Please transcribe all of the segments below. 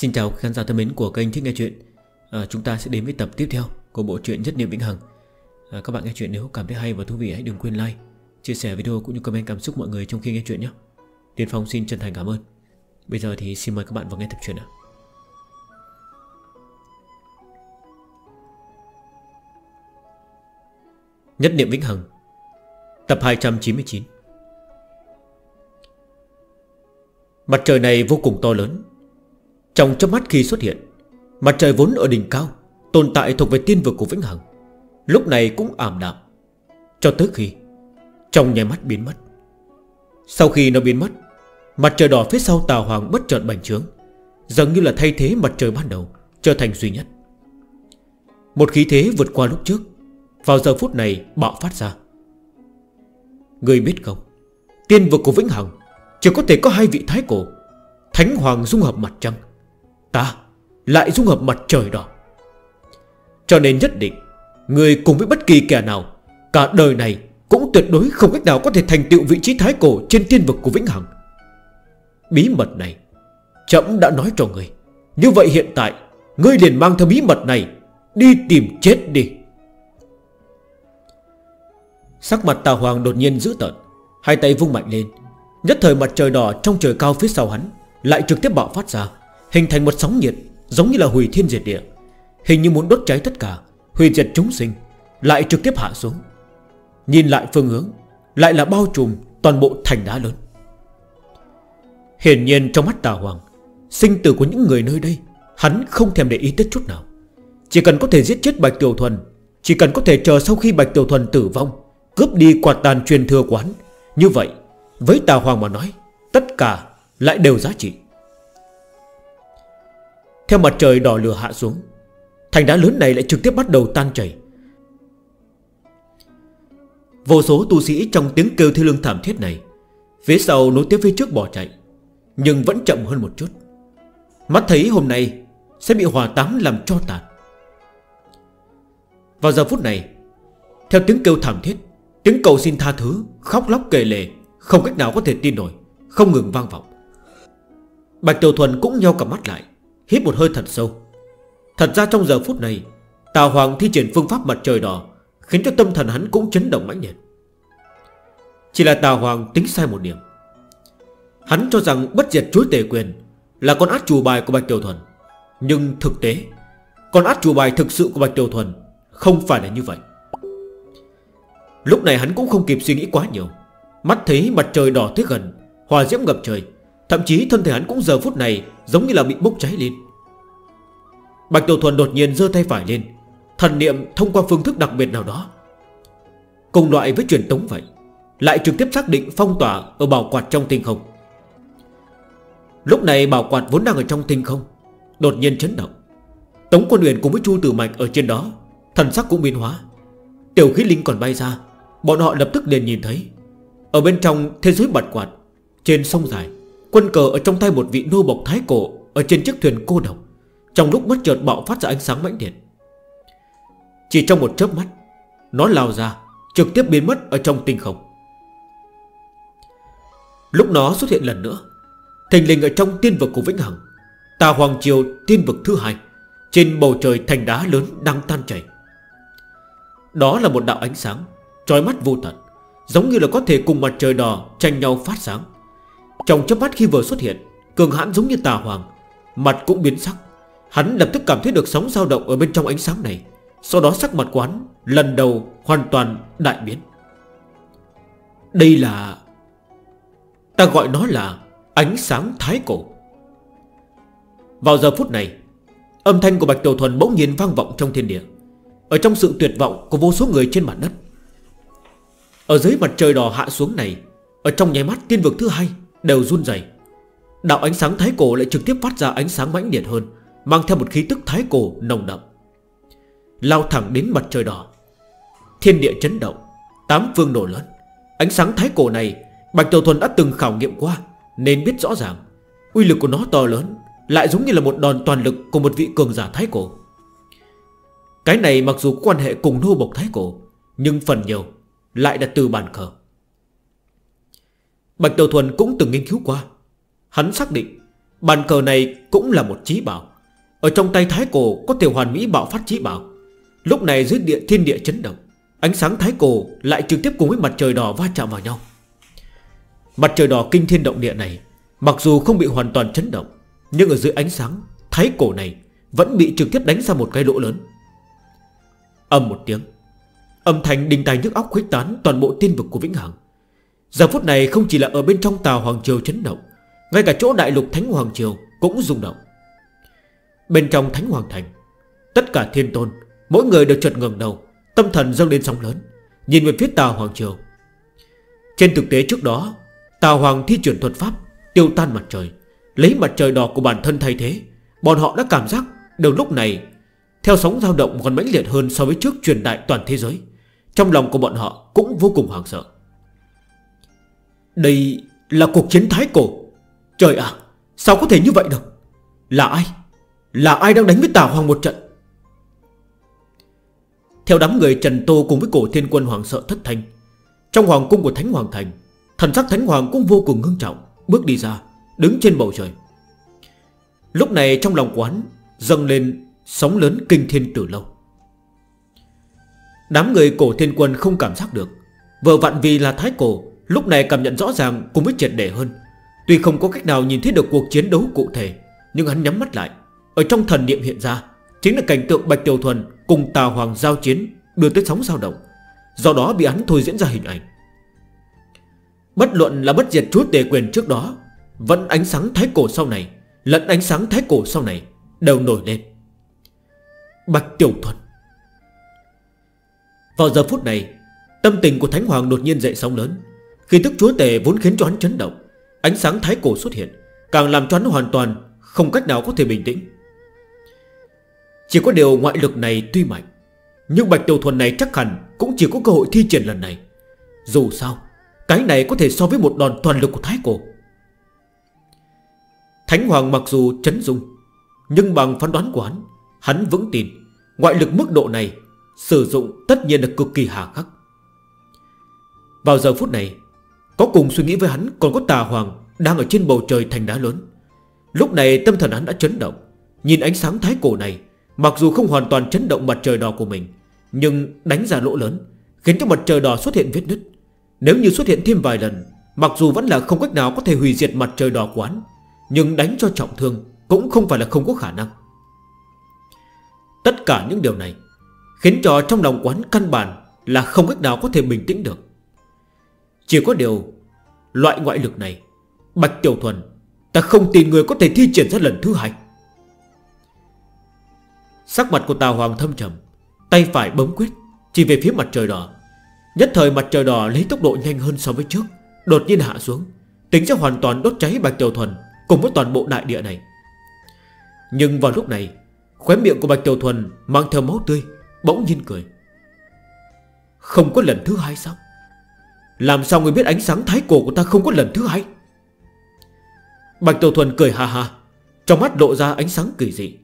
Xin chào khán giả thân mến của kênh Thích Nghe Chuyện. À, Chúng ta sẽ đến với tập tiếp theo của bộ truyện Nhất Niệm Vĩnh Hằng. À, Các bạn nghe chuyện nếu cảm thấy hay và thú vị hãy đừng quên like, chia sẻ video cũng như comment cảm xúc mọi người trong khi nghe chuyện nhé. Tiên Phong xin chân thành cảm ơn. Bây giờ thì xin mời các bạn vào nghe tập truyện ạ Nhất Niệm Vĩnh Hằng Tập 299 Mặt trời này vô cùng to lớn trong chớp mắt khi xuất hiện, Mặt trời vốn ở đỉnh cao, Tồn tại thuộc về tiên vực của Vĩnh Hằng, Lúc này cũng ảm đạm. Cho tới khi, Trong nhai mắt biến mất. Sau khi nó biến mất, Mặt trời đỏ phía sau tà hoàng bất chợt bành trướng, Dường như là thay thế mặt trời ban đầu Trở thành duy nhất. Một khí thế vượt qua lúc trước, Vào giờ phút này bạo phát ra. Người biết không, Tiên vực của Vĩnh Hằng Chỉ có thể có hai vị thái cổ, Thánh Hoàng dung hợp mặt trăng. Ta lại dung hợp mặt trời đỏ Cho nên nhất định, Người cùng với bất kỳ kẻ nào, Cả đời này cũng tuyệt đối không cách nào Có thể thành tựu vị trí thái cổ trên tiên vực của Vĩnh Hằng. Bí mật này, Chậm đã nói cho người. Như vậy hiện tại, Ngươi liền mang theo bí mật này Đi tìm chết đi. Sắc mặt Tà Hoàng đột nhiên dữ tợn, Hai tay vung mạnh lên. Nhất thời mặt trời đỏ trong trời cao phía sau hắn Lại trực tiếp bạo phát ra. Hình thành một sóng nhiệt Giống như là hủy thiên diệt địa. Hình như muốn đốt cháy tất cả, Hủy diệt chúng sinh, Lại trực tiếp hạ xuống. Nhìn lại phương hướng, Lại là bao trùm toàn bộ thành đá lớn. Hiển nhiên trong mắt tà hoàng, Sinh tử của những người nơi đây, Hắn không thèm để ý tới chút nào. Chỉ cần có thể giết chết Bạch Tiểu Thuần, Chỉ cần có thể chờ sau khi Bạch Tiểu Thuần tử vong, Cướp đi quạt tàn truyền thừa quán, Như vậy, Với tà hoàng mà nói, Tất cả lại đều giá trị. Theo mặt trời đỏ lửa hạ xuống, Thành đá lớn này lại trực tiếp bắt đầu tan chảy. Vô số tu sĩ trong tiếng kêu thi lương thảm thiết này, Phía sau nối tiếp phía trước bỏ chạy, Nhưng vẫn chậm hơn một chút. Mắt thấy hôm nay Sẽ bị hòa táng làm cho tàn. Vào giờ phút này, Theo tiếng kêu thảm thiết, Tiếng cầu xin tha thứ, Khóc lóc kề lề Không cách nào có thể tin nổi, Không ngừng vang vọng. Bạch Tiểu Thuần cũng nhau cả mắt lại Hít một hơi thật sâu. Thật ra trong giờ phút này, Tào Hoàng thi triển phương pháp mặt trời đỏ Khiến cho tâm thần hắn cũng chấn động mãnh liệt. Chỉ là Tào Hoàng tính sai một điểm. Hắn cho rằng bất diệt chúa tề quyền Là con át chủ bài của Bạch Tiểu Thuần. Nhưng thực tế, Con át chủ bài thực sự của Bạch Tiểu Thuần Không phải là như vậy. Lúc này hắn cũng không kịp suy nghĩ quá nhiều. Mắt thấy mặt trời đỏ tới gần, Hòa diễm ngập trời Thậm chí thân thể hắn cũng giờ phút này Giống như là bị bốc cháy lên. Bạch Tiểu Thuần đột nhiên dơ tay phải lên, Thần niệm thông qua phương thức đặc biệt nào đó. Cùng loại với truyền tống vậy, Lại trực tiếp xác định phong tỏa Ở bảo quạt trong tinh không. Lúc này bảo quạt vốn đang ở trong tinh không, Đột nhiên chấn động. Tống quân huyền cùng với Chu Tử Mạch ở trên đó, Thần sắc cũng biến hóa. Tiểu khí linh còn bay ra, Bọn họ lập tức liền nhìn thấy. Ở bên trong thế giới bật quạt, Trên sông dài Quân cờ ở trong tay một vị nô bộc thái cổ Ở trên chiếc thuyền cô độc. Trong lúc bất chợt bạo phát ra ánh sáng mãnh liệt. Chỉ trong một chớp mắt, Nó lao ra, Trực tiếp biến mất ở trong tinh không. Lúc nó xuất hiện lần nữa Thành linh ở trong tiên vực của Vĩnh Hằng, Tà Hoàng Triều tiên vực thứ hai, Trên bầu trời thành đá lớn đang tan chảy. Đó là một đạo ánh sáng, Trói mắt vô tận, Giống như là có thể cùng mặt trời đỏ tranh nhau phát sáng. Trong chớp mắt khi vừa xuất hiện, Cường hãn giống như tà hoàng, Mặt cũng biến sắc. Hắn lập tức cảm thấy được sóng dao động ở bên trong ánh sáng này. Sau đó sắc mặt quán Lần đầu hoàn toàn đại biến. Đây là, Ta gọi nó là Ánh sáng thái cổ. Vào giờ phút này, Âm thanh của Bạch Tiểu Thuần bỗng nhiên vang vọng trong thiên địa. Ở trong sự tuyệt vọng của vô số người trên mặt đất. Ở dưới mặt trời đỏ hạ xuống này, Ở trong nháy mắt tiên vực thứ hai Đều run dày Đạo ánh sáng thái cổ lại trực tiếp phát ra ánh sáng mãnh liệt hơn, Mang theo một khí tức thái cổ nồng đậm. Lao thẳng đến mặt trời đỏ. Thiên địa chấn động, Tám phương nổ lớn. Ánh sáng thái cổ này, Bạch Tiểu Thuần đã từng khảo nghiệm qua, Nên biết rõ ràng. Uy lực của nó to lớn, Lại giống như là một đòn toàn lực của một vị cường giả thái cổ. Cái này mặc dù quan hệ cùng nô bộc thái cổ, Nhưng phần nhiều Lại là từ bản khởi Bạch tiểu Thuần cũng từng nghiên cứu qua. Hắn xác định, Bàn cờ này cũng là một trí bảo. Ở trong tay thái cổ có tiểu hoàn mỹ bạo phát trí bảo. Lúc này dưới địa thiên địa chấn động, Ánh sáng thái cổ lại trực tiếp cùng với mặt trời đỏ va chạm vào nhau. Mặt trời đỏ kinh thiên động địa này, Mặc dù không bị hoàn toàn chấn động, Nhưng ở dưới ánh sáng Thái cổ này Vẫn bị trực tiếp đánh ra một cái lỗ lớn. Âm một tiếng, Âm thanh đình tai nhức óc khuếch tán toàn bộ tiên vực của Vĩnh Hằng. Giờ phút này không chỉ là ở bên trong tàu Hoàng Triều chấn động, Ngay cả chỗ đại lục Thánh Hoàng Triều cũng rung động. Bên trong Thánh Hoàng Thành, Tất cả thiên tôn, Mỗi người đều chợt ngừng đầu, Tâm thần dâng lên sóng lớn, Nhìn về phía tàu Hoàng Triều. Trên thực tế trước đó, Tàu Hoàng thi chuyển thuật pháp Tiêu tan mặt trời, Lấy mặt trời đỏ của bản thân thay thế, Bọn họ đã cảm giác đầu lúc này, Theo sóng dao động còn mãnh liệt hơn so với trước truyền đại toàn thế giới, Trong lòng của bọn họ cũng vô cùng hoảng sợ. Đây là cuộc chiến thái cổ. Trời ạ, Sao có thể như vậy được? Là ai? Là ai đang đánh với tà hoàng một trận? Theo đám người Trần Tô cùng với cổ thiên quân hoàng sợ thất thanh Trong hoàng cung của Thánh Hoàng Thành, Thần sắc Thánh Hoàng cũng vô cùng ngưng trọng, Bước đi ra, Đứng trên bầu trời. Lúc này trong lòng quán Dâng lên sóng lớn kinh thiên tử lâu. Đám người cổ thiên quân không cảm giác được Vợ vạn vì là thái cổ Lúc này cảm nhận rõ ràng cũng mới triệt để hơn. Tuy không có cách nào nhìn thấy được cuộc chiến đấu cụ thể, Nhưng hắn nhắm mắt lại. Ở trong thần niệm hiện ra, Chính là cảnh tượng Bạch Tiểu Thuần cùng Tà Hoàng giao chiến, Đưa tới sóng dao động. Do đó bị hắn thôi diễn ra hình ảnh. Bất luận là bất diệt chúa tề quyền trước đó, Vẫn ánh sáng thái cổ sau này, Lẫn ánh sáng thái cổ sau này Đều nổi lên. Bạch Tiểu Thuần. Vào giờ phút này, Tâm tình của Thánh Hoàng đột nhiên dậy sóng lớn. Khi tức chúa tể vốn khiến cho hắn chấn động, Ánh sáng thái cổ xuất hiện, Càng làm cho hắn hoàn toàn không cách nào có thể bình tĩnh. Chỉ có điều ngoại lực này tuy mạnh, Nhưng Bạch Tiểu Thuần này chắc hẳn Cũng chỉ có cơ hội thi triển lần này. Dù sao, Cái này có thể so với một đòn toàn lực của thái cổ. Thánh Hoàng mặc dù chấn dung, Nhưng bằng phán đoán của hắn Hắn vững tin Ngoại lực mức độ này Sử dụng tất nhiên là cực kỳ hà khắc. Vào giờ phút này có cùng suy nghĩ với hắn, còn có tà hoàng Đang ở trên bầu trời thành đá lớn. Lúc này tâm thần hắn đã chấn động. Nhìn ánh sáng thái cổ này, Mặc dù không hoàn toàn chấn động mặt trời đỏ của mình, Nhưng đánh ra lỗ lớn, Khiến cho mặt trời đỏ xuất hiện vết nứt. Nếu như xuất hiện thêm vài lần, Mặc dù vẫn là không cách nào có thể hủy diệt mặt trời đỏ quán Nhưng đánh cho trọng thương Cũng không phải là không có khả năng. Tất cả những điều này Khiến cho trong lòng quán căn bản Là không cách nào có thể bình tĩnh được. Chỉ có điều, Loại ngoại lực này, Bạch Tiểu Thuần, Ta không tin người có thể thi triển ra lần thứ hai. Sắc mặt của Tào Hoàng thâm trầm, Tay phải bấm quyết, Chỉ về phía mặt trời đỏ. Nhất thời mặt trời đỏ lấy tốc độ nhanh hơn so với trước, Đột nhiên hạ xuống, Tính sẽ hoàn toàn đốt cháy Bạch Tiểu Thuần Cùng với toàn bộ đại địa này. Nhưng vào lúc này, Khóe miệng của Bạch Tiểu Thuần mang theo máu tươi, Bỗng nhiên cười. Không có lần thứ hai sao? Làm sao người biết ánh sáng thái cổ của ta không có lần thứ hai? Bạch Tiểu Thuần cười ha ha, Trong mắt lộ ra ánh sáng kỳ dị.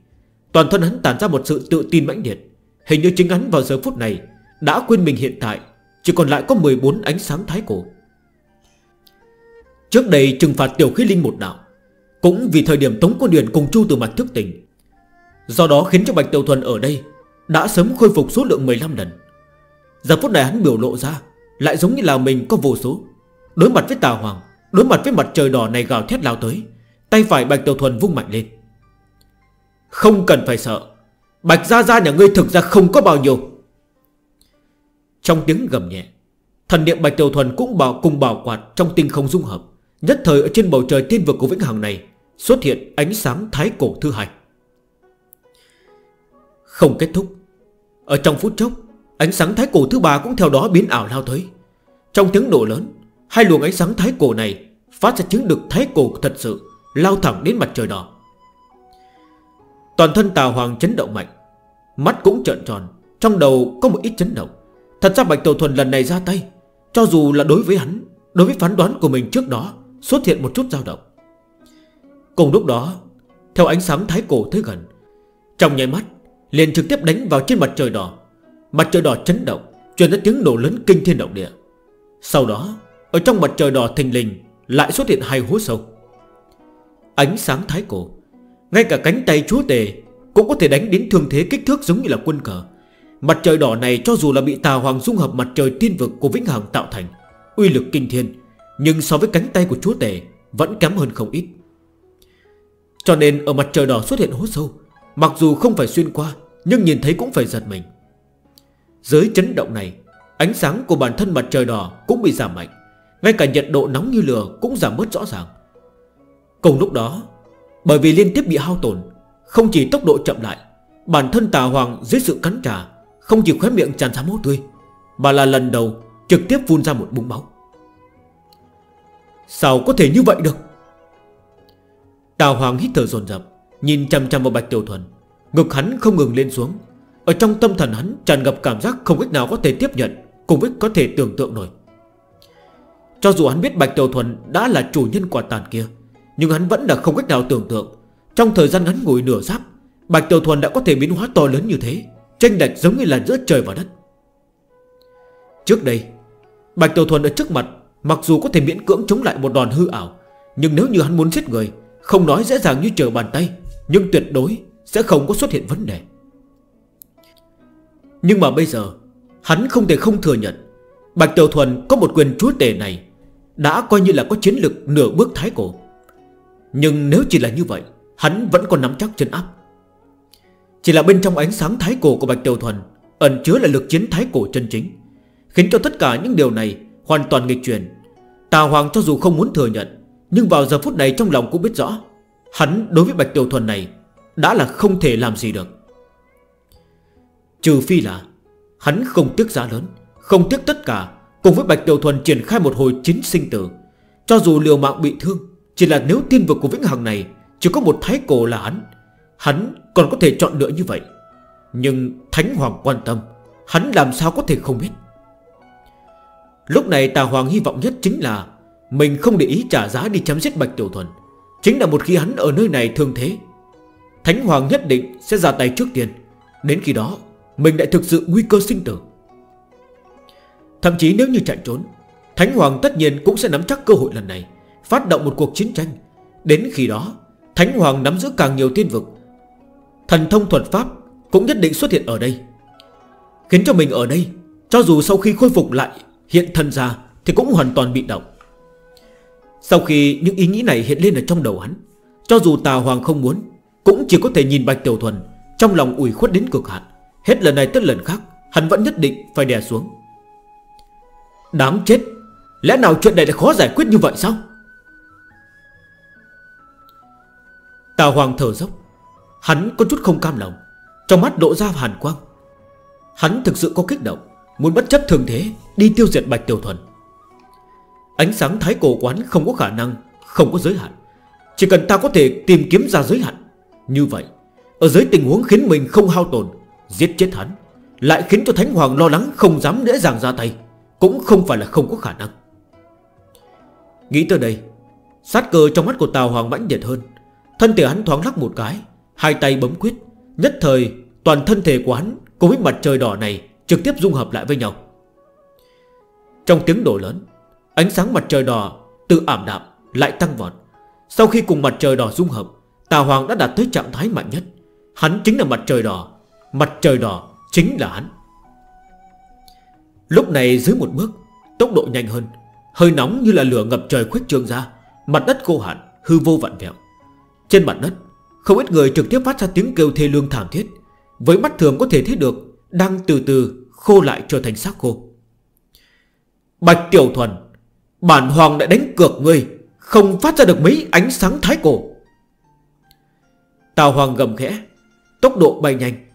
Toàn thân hắn tản ra một sự tự tin mãnh liệt. Hình như chính hắn vào giờ phút này Đã quên mình hiện tại Chỉ còn lại có 14 ánh sáng thái cổ. Trước đây trừng phạt tiểu khí linh một đạo Cũng vì thời điểm Tống Quân Điền cùng Chu từ mặt thức tỉnh. Do đó khiến cho Bạch Tiểu Thuần ở đây Đã sớm khôi phục số lượng 15 lần. Giờ phút này hắn biểu lộ ra lại giống như là mình có vô số. Đối mặt với tà hoàng, Đối mặt với mặt trời đỏ này gào thét lao tới, Tay phải Bạch Tiểu Thuần vung mạnh lên. Không cần phải sợ, Bạch Gia Gia nhà ngươi thực ra không có bao nhiêu. Trong tiếng gầm nhẹ, Thần niệm Bạch Tiểu Thuần cũng bảo, cùng bảo quạt Trong tinh không dung hợp, Nhất thời ở trên bầu trời tiên vực của Vĩnh Hằng này Xuất hiện ánh sáng thái cổ thư hai. Không kết thúc, Ở trong phút chốc Ánh sáng thái cổ thứ ba cũng theo đó biến ảo lao tới. Trong tiếng nổ lớn, Hai luồng ánh sáng thái cổ này Phát ra chứng được thái cổ thật sự, Lao thẳng đến mặt trời đỏ. Toàn thân tào Hoàng chấn động mạnh, Mắt cũng trợn tròn, Trong đầu có một ít chấn động. Thật ra Bạch Tàu Thuần lần này ra tay, Cho dù là đối với hắn, Đối với phán đoán của mình trước đó, Xuất hiện một chút dao động. Cùng lúc đó, Theo ánh sáng thái cổ tới gần, Trong nháy mắt, liền trực tiếp đánh vào trên mặt trời đỏ Mặt trời đỏ chấn động, Truyền ra tiếng nổ lớn kinh thiên động địa. Sau đó, Ở trong mặt trời đỏ thình lình, Lại xuất hiện hai hố sâu. Ánh sáng thái cổ, Ngay cả cánh tay chúa tề Cũng có thể đánh đến thương thế kích thước giống như là quân cờ. Mặt trời đỏ này cho dù là bị tà hoàng dung hợp mặt trời tiên vực của Vĩnh Hằng tạo thành, Uy lực kinh thiên, Nhưng so với cánh tay của chúa tể Vẫn kém hơn không ít. Cho nên ở mặt trời đỏ xuất hiện hố sâu, Mặc dù không phải xuyên qua, Nhưng nhìn thấy cũng phải giật mình. Dưới chấn động này, Ánh sáng của bản thân mặt trời đỏ cũng bị giảm mạnh. Ngay cả nhiệt độ nóng như lửa cũng giảm bớt rõ ràng. Cùng lúc đó, Bởi vì liên tiếp bị hao tổn, Không chỉ tốc độ chậm lại, Bản thân tà hoàng dưới sự cắn trà Không chỉ khóe miệng tràn ra máu tươi, Mà là lần đầu trực tiếp phun ra một búng máu. Sao có thể như vậy được? Tà hoàng hít thở dồn dập, Nhìn chăm chăm vào Bạch Tiểu Thuần, Ngực hắn không ngừng lên xuống ở trong tâm thần hắn tràn ngập cảm giác không cách nào có thể tiếp nhận Cùng với có thể tưởng tượng nổi. Cho dù hắn biết Bạch Tiểu Thuần đã là chủ nhân quả tàn kia, Nhưng hắn vẫn là không cách nào tưởng tượng. Trong thời gian ngắn ngủi nửa giáp, Bạch Tiểu Thuần đã có thể biến hóa to lớn như thế Tranh đạch giống như là giữa trời và đất. Trước đây, Bạch Tiểu Thuần ở trước mặt, Mặc dù có thể miễn cưỡng chống lại một đòn hư ảo, Nhưng nếu như hắn muốn giết người, Không nói dễ dàng như trở bàn tay, Nhưng tuyệt đối sẽ không có xuất hiện vấn đề. Nhưng mà bây giờ, Hắn không thể không thừa nhận, Bạch Tiểu Thuần có một quyền chúa tể này Đã coi như là có chiến lực nửa bước thái cổ. Nhưng nếu chỉ là như vậy, Hắn vẫn còn nắm chắc chân áp. Chỉ là bên trong ánh sáng thái cổ của Bạch Tiểu Thuần Ẩn chứa là lực chiến thái cổ chân chính, Khiến cho tất cả những điều này Hoàn toàn nghịch truyền Tà Hoàng cho dù không muốn thừa nhận, Nhưng vào giờ phút này trong lòng cũng biết rõ, Hắn đối với Bạch Tiểu Thuần này Đã là không thể làm gì được. Trừ phi là Hắn không tiếc giá lớn, Không tiếc tất cả, Cùng với Bạch Tiểu Thuần triển khai một hồi chính sinh tử. Cho dù liều mạng bị thương, Chỉ là nếu tiên vực của Vĩnh Hằng này Chỉ có một thái cổ là hắn Hắn còn có thể chọn lựa như vậy. Nhưng Thánh Hoàng quan tâm, Hắn làm sao có thể không biết? Lúc này Tà Hoàng hy vọng nhất chính là Mình không để ý trả giá đi chém giết Bạch Tiểu Thuần. Chính là một khi hắn ở nơi này thương thế, Thánh Hoàng nhất định sẽ ra tay trước tiên. Đến khi đó mình lại thực sự nguy cơ sinh tử. Thậm chí nếu như chạy trốn, Thánh Hoàng tất nhiên cũng sẽ nắm chắc cơ hội lần này, Phát động một cuộc chiến tranh. Đến khi đó, Thánh Hoàng nắm giữ càng nhiều thiên vực. Thần thông thuật pháp cũng nhất định xuất hiện ở đây. Khiến cho mình ở đây, Cho dù sau khi khôi phục lại Hiện thân ra thì cũng hoàn toàn bị động. Sau khi những ý nghĩ này hiện lên ở trong đầu hắn, Cho dù tà hoàng không muốn, Cũng chỉ có thể nhìn Bạch Tiểu Thuần Trong lòng ủi khuất đến cực hạn. Hết lần này tới lần khác, Hắn vẫn nhất định phải đè xuống. Đáng chết, Lẽ nào chuyện này lại khó giải quyết như vậy sao? Tào Hoàng thở dốc. Hắn có chút không cam lòng. Trong mắt lộ ra hàn quang. Hắn thực sự có kích động, Muốn bất chấp thường thế, Đi tiêu diệt Bạch Tiểu Thuần. Ánh sáng thái cổ quán không có khả năng, Không có giới hạn. Chỉ cần ta có thể tìm kiếm ra giới hạn. Như vậy, Ở dưới tình huống khiến mình không hao tồn Giết chết hắn, Lại khiến cho Thánh Hoàng lo lắng không dám dễ dàng ra tay, Cũng không phải là không có khả năng. Nghĩ tới đây, Sát cơ trong mắt của Tào Hoàng mãnh liệt hơn. Thân thể hắn thoáng lắc một cái, Hai tay bấm quyết, Nhất thời toàn thân thể của hắn Cùng với mặt trời đỏ này trực tiếp dung hợp lại với nhau. Trong tiếng đổ lớn, Ánh sáng mặt trời đỏ từ ảm đạm lại tăng vọt. Sau khi cùng mặt trời đỏ dung hợp, Tào Hoàng đã đạt tới trạng thái mạnh nhất. Hắn chính là mặt trời đỏ Mặt trời đỏ chính là hắn. Lúc này dưới một bước, Tốc độ nhanh hơn. Hơi nóng như là lửa ngập trời khuếch trương ra. Mặt đất khô hạn, hư vô vạn vẹo. Trên mặt đất, không ít người trực tiếp phát ra tiếng kêu thê lương thảm thiết. Với mắt thường có thể thấy được, Đang từ từ khô lại trở thành xác khô. Bạch Tiểu Thuần, Bản Hoàng đã đánh cược ngươi, Không phát ra được mấy ánh sáng thái cổ. Tào Hoàng gầm khẽ, Tốc độ bay nhanh.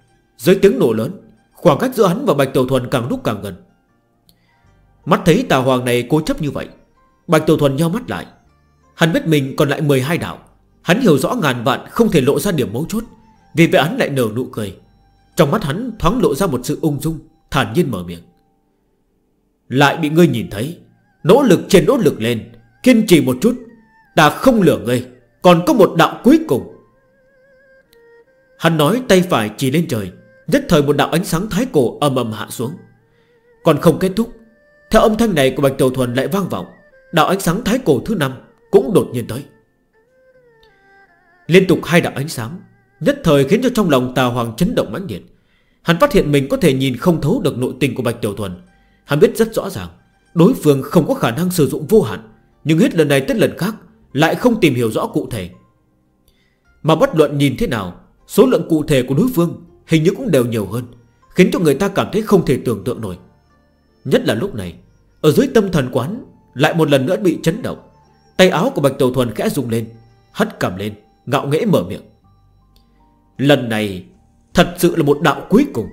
Dưới tiếng nổ lớn, Khoảng cách giữa hắn và Bạch Tiểu Thuần càng lúc càng gần. Mắt thấy tà hoàng này cố chấp như vậy, Bạch Tiểu Thuần nhau mắt lại. Hắn biết mình còn lại 12 đạo. Hắn hiểu rõ ngàn vạn không thể lộ ra điểm mấu chốt, Vì vậy hắn lại nở nụ cười. Trong mắt hắn thoáng lộ ra một sự ung dung, Thản nhiên mở miệng. Lại bị ngươi nhìn thấy, Nỗ lực trên nỗ lực lên, Kiên trì một chút, Ta không lửa ngươi, Còn có một đạo cuối cùng. Hắn nói tay phải chỉ lên trời Nhất thời một đạo ánh sáng thái cổ ầm ầm hạ xuống. Còn không kết thúc, Theo âm thanh này của Bạch Tiểu Thuần lại vang vọng. Đạo ánh sáng thái cổ thứ năm Cũng đột nhiên tới. Liên tục hai đạo ánh sáng, Nhất thời khiến cho trong lòng Tà Hoàng chấn động mãnh liệt. Hắn phát hiện mình có thể nhìn không thấu được nội tình của Bạch Tiểu Thuần. Hắn biết rất rõ ràng, Đối phương không có khả năng sử dụng vô hạn, Nhưng hết lần này tới lần khác Lại không tìm hiểu rõ cụ thể. Mà bất luận nhìn thế nào, Số lượng cụ thể của đối phương Hình như cũng đều nhiều hơn, Khiến cho người ta cảm thấy không thể tưởng tượng nổi. Nhất là lúc này, Ở dưới tâm thần quán, Lại một lần nữa bị chấn động. Tay áo của Bạch Tiểu Thuần khẽ rung lên, Hất cầm lên, Ngạo nghễ mở miệng. Lần này, Thật sự là một đạo cuối cùng.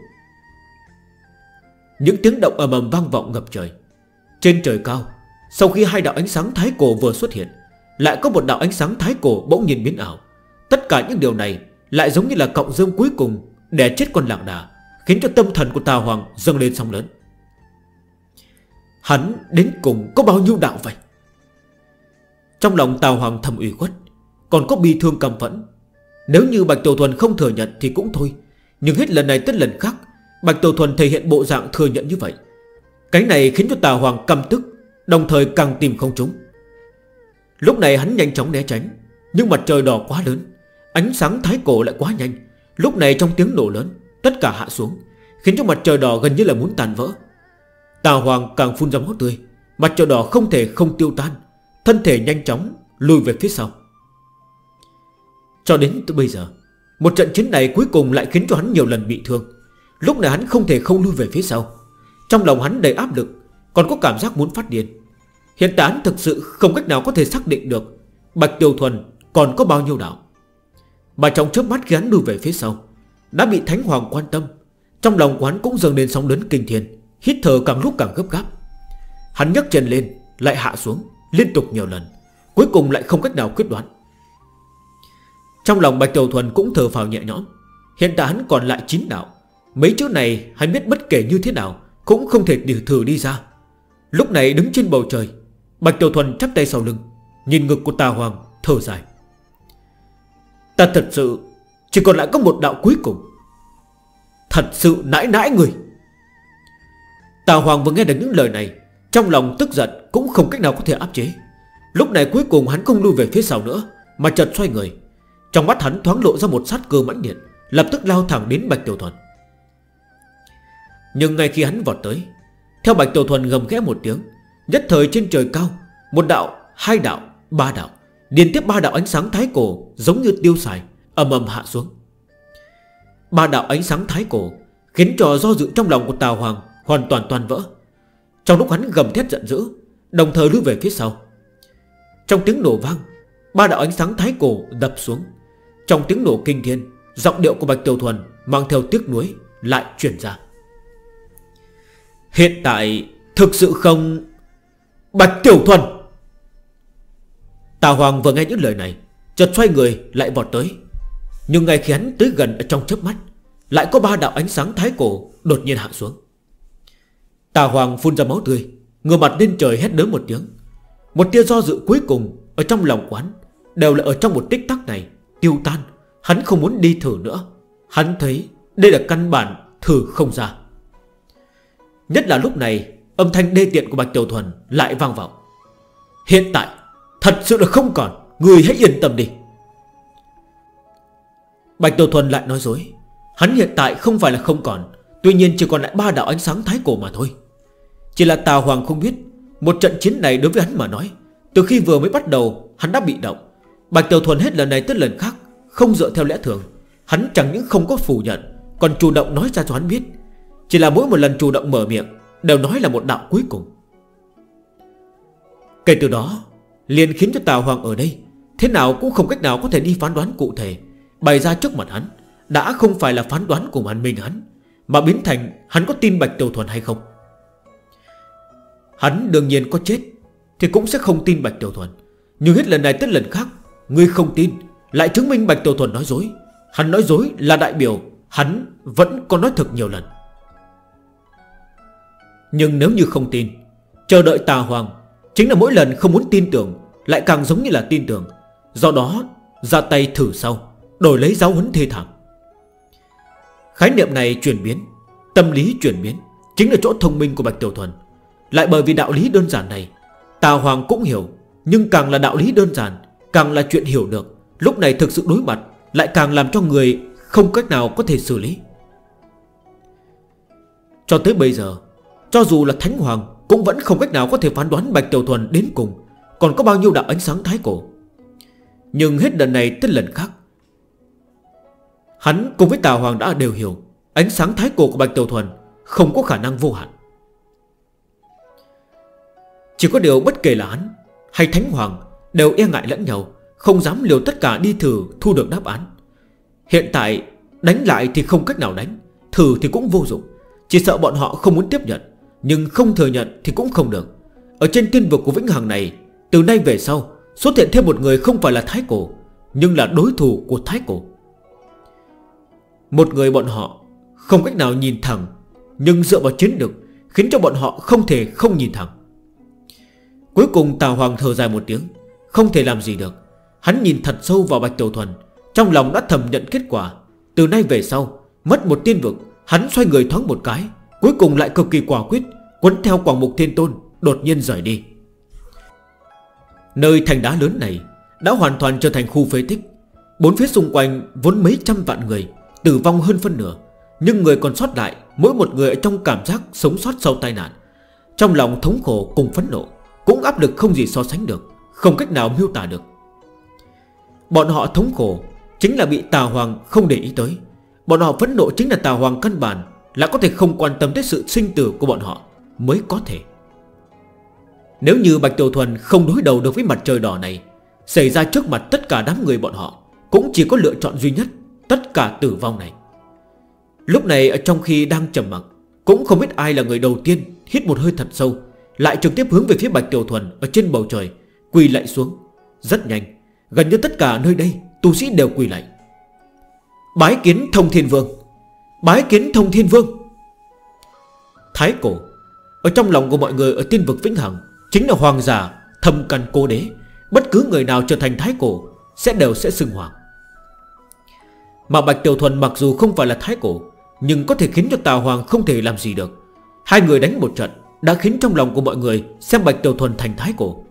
Những tiếng động ầm ầm vang vọng ngập trời. Trên trời cao, Sau khi hai đạo ánh sáng thái cổ vừa xuất hiện, Lại có một đạo ánh sáng thái cổ bỗng nhiên biến ảo. Tất cả những điều này Lại giống như là cộng dương cuối cùng để chết con lạc đà, Khiến cho tâm thần của tà hoàng dâng lên sóng lớn. Hắn đến cùng có bao nhiêu đạo vậy? Trong lòng tào hoàng thầm ủy khuất, Còn có bi thương cầm phẫn. Nếu như Bạch Tiểu Thuần không thừa nhận thì cũng thôi, Nhưng hết lần này tới lần khác, Bạch Tiểu Thuần thể hiện bộ dạng thừa nhận như vậy. Cái này khiến cho tào hoàng căm tức, Đồng thời càng tìm không trúng. Lúc này hắn nhanh chóng né tránh, Nhưng mặt trời đỏ quá lớn, Ánh sáng thái cổ lại quá nhanh Lúc này trong tiếng nổ lớn, Tất cả hạ xuống, Khiến cho mặt trời đỏ gần như là muốn tàn vỡ. Tà Hoàng càng phun ra máu tươi, Mặt trời đỏ không thể không tiêu tan, Thân thể nhanh chóng lùi về phía sau. Cho đến bây giờ, Một trận chiến này cuối cùng lại khiến cho hắn nhiều lần bị thương. Lúc này hắn không thể không lùi về phía sau. Trong lòng hắn đầy áp lực, Còn có cảm giác muốn phát điên. Hiện tại hắn thực sự không cách nào có thể xác định được Bạch Tiêu Thuần còn có bao nhiêu đạo. Bà trong trước mắt gắn đuôi về phía sau, Đã bị Thánh Hoàng quan tâm. Trong lòng quán cũng dâng lên sóng lớn kinh thiên, Hít thở càng lúc càng gấp gáp. Hắn nhấc chân lên, Lại hạ xuống, Liên tục nhiều lần, Cuối cùng lại không cách nào quyết đoán. Trong lòng Bạch Tiểu Thuần cũng thở phào nhẹ nhõm. Hiện tại hắn còn lại chín đạo, Mấy chữ này hắn biết bất kể như thế nào Cũng không thể điều thử đi ra. Lúc này đứng trên bầu trời Bạch Tiểu Thuần chắp tay sau lưng, Nhìn ngực của Tà Hoàng, thở dài. Ta thật sự Chỉ còn lại có một đạo cuối cùng. Thật sự nãi nãi người. Tào Hoàng vừa nghe được những lời này Trong lòng tức giận Cũng không cách nào có thể áp chế. Lúc này cuối cùng hắn không lui về phía sau nữa Mà chợt xoay người. Trong mắt hắn thoáng lộ ra một sát cơ mãnh liệt Lập tức lao thẳng đến Bạch Tiểu Thuần. Nhưng ngay khi hắn vọt tới Theo Bạch Tiểu Thuần gầm ghé một tiếng Nhất thời trên trời cao Một đạo, hai đạo, ba đạo điền tiếp ba đạo ánh sáng thái cổ Giống như tiêu xài Âm âm hạ xuống. Ba đạo ánh sáng thái cổ Khiến trò do dự trong lòng của Tào Hoàng Hoàn toàn toàn vỡ. Trong lúc hắn gầm thét giận dữ, Đồng thời lưu về phía sau. Trong tiếng nổ vang, Ba đạo ánh sáng thái cổ đập xuống. Trong tiếng nổ kinh thiên, Giọng điệu của Bạch Tiểu Thuần Mang theo tiếc nuối lại chuyển ra. Hiện tại Thực sự không Bạch Tiểu Thuần Tà Hoàng vừa nghe những lời này, Chợt xoay người lại vọt tới. Nhưng ngay khi hắn tới gần ở trong chớp mắt, Lại có ba đạo ánh sáng thái cổ Đột nhiên hạ xuống. Tà Hoàng phun ra máu tươi Ngừa mặt lên trời hét lớn một tiếng. Một tia do dự cuối cùng Ở trong lòng quán Đều là ở trong một tích tắc này Tiêu tan. Hắn không muốn đi thử nữa. Hắn thấy đây là căn bản thử không ra. Nhất là lúc này, Âm thanh đê tiện của Bạch Tiểu Thuần lại vang vọng. Hiện tại Thật sự là không còn. Người hãy yên tâm đi. Bạch Đầu Thuần lại nói dối. Hắn hiện tại không phải là không còn. Tuy nhiên chỉ còn lại ba đạo ánh sáng thái cổ mà thôi. Chỉ là Tà Hoàng không biết. Một trận chiến này đối với hắn mà nói, Từ khi vừa mới bắt đầu, hắn đã bị động. Bạch Tiểu Thuần hết lần này tới lần khác, Không dựa theo lẽ thường. Hắn chẳng những không có phủ nhận, Còn chủ động nói ra cho hắn biết. Chỉ là mỗi một lần chủ động mở miệng, Đều nói là một đạo cuối cùng. Kể từ đó Liền khiến cho Tào Hoàng ở đây, Thế nào cũng không cách nào có thể đi phán đoán cụ thể. Bày ra trước mặt hắn, Đã không phải là phán đoán của bản mình hắn, Mà biến thành hắn có tin Bạch Tiểu Thuần hay không? Hắn đương nhiên có chết, Thì cũng sẽ không tin Bạch Tiểu Thuần. Nhưng hết lần này tới lần khác người không tin, Lại chứng minh Bạch Tiểu Thuần nói dối. Hắn nói dối là đại biểu Hắn vẫn còn nói thật nhiều lần. Nhưng nếu như không tin, Chờ đợi tà hoàng Chính là mỗi lần không muốn tin tưởng, Lại càng giống như là tin tưởng. Do đó, ra tay thử sau, Đổi lấy giáo huấn thê thảm. Khái niệm này chuyển biến, Tâm lý chuyển biến, Chính là chỗ thông minh của Bạch Tiểu Thuần. Lại bởi vì đạo lý đơn giản này, Tà Hoàng cũng hiểu, Nhưng càng là đạo lý đơn giản, Càng là chuyện hiểu được, Lúc này thực sự đối mặt, Lại càng làm cho người không cách nào có thể xử lý. Cho tới bây giờ, Cho dù là Thánh Hoàng cũng vẫn không cách nào có thể phán đoán Bạch Tiểu Thuần đến cùng. Còn có bao nhiêu đạo ánh sáng thái cổ? Nhưng hết lần này tới lần khác, Hắn cùng với Tà Hoàng đã đều hiểu Ánh sáng thái cổ của Bạch Tiểu Thuần Không có khả năng vô hạn. Chỉ có điều bất kể là hắn Hay Thánh Hoàng Đều e ngại lẫn nhau, Không dám liều tất cả đi thử thu được đáp án. Hiện tại đánh lại thì không cách nào đánh, Thử thì cũng vô dụng, Chỉ sợ bọn họ không muốn tiếp nhận. Nhưng không thừa nhận thì cũng không được. Ở trên tiên vực của Vĩnh Hằng này, Từ nay về sau, xuất hiện thêm một người không phải là Thái Cổ, Nhưng là đối thủ của Thái Cổ. Một người bọn họ Không cách nào nhìn thẳng, Nhưng dựa vào chiến lực Khiến cho bọn họ không thể không nhìn thẳng. Cuối cùng Tào Hoàng thở dài một tiếng, Không thể làm gì được. Hắn nhìn thật sâu vào Bạch Tiểu Thuần, Trong lòng đã thầm nhận kết quả. Từ nay về sau, Mất một tiên vực, Hắn xoay người thoáng một cái Cuối cùng lại cực kỳ quả quyết, Quấn theo quảng mục thiên tôn, Đột nhiên rời đi. Nơi thành đá lớn này Đã hoàn toàn trở thành khu phế tích. Bốn phía xung quanh vốn mấy trăm vạn người, Tử vong hơn phân nửa. Nhưng người còn sót lại, Mỗi một người trong cảm giác sống sót sau tai nạn. Trong lòng thống khổ cùng phấn nộ, Cũng áp lực không gì so sánh được, Không cách nào miêu tả được. Bọn họ thống khổ Chính là bị tà hoàng không để ý tới. Bọn họ phẫn nộ chính là tà hoàng căn bản là có thể không quan tâm tới sự sinh tử của bọn họ, Mới có thể. Nếu như Bạch Tiểu Thuần không đối đầu được với mặt trời đỏ này, Xảy ra trước mặt tất cả đám người bọn họ Cũng chỉ có lựa chọn duy nhất, Tất cả tử vong này. Lúc này ở trong khi đang trầm mặc, Cũng không biết ai là người đầu tiên Hít một hơi thật sâu, Lại trực tiếp hướng về phía Bạch Tiểu Thuần Ở trên bầu trời, Quỳ lại xuống. Rất nhanh, Gần như tất cả nơi đây, Tu sĩ đều quỳ lại. Bái kiến thông thiên vương. Bái kiến thông thiên vương. Thái cổ, Ở trong lòng của mọi người ở tiên vực Vĩnh Hằng, Chính là hoàng giả thâm căn cô đế. Bất cứ người nào trở thành thái cổ Sẽ đều sẽ xưng hoàng. Mà Bạch Tiểu Thuần mặc dù không phải là thái cổ, Nhưng có thể khiến cho Tà Hoàng không thể làm gì được. Hai người đánh một trận Đã khiến trong lòng của mọi người Xem Bạch Tiểu Thuần thành thái cổ.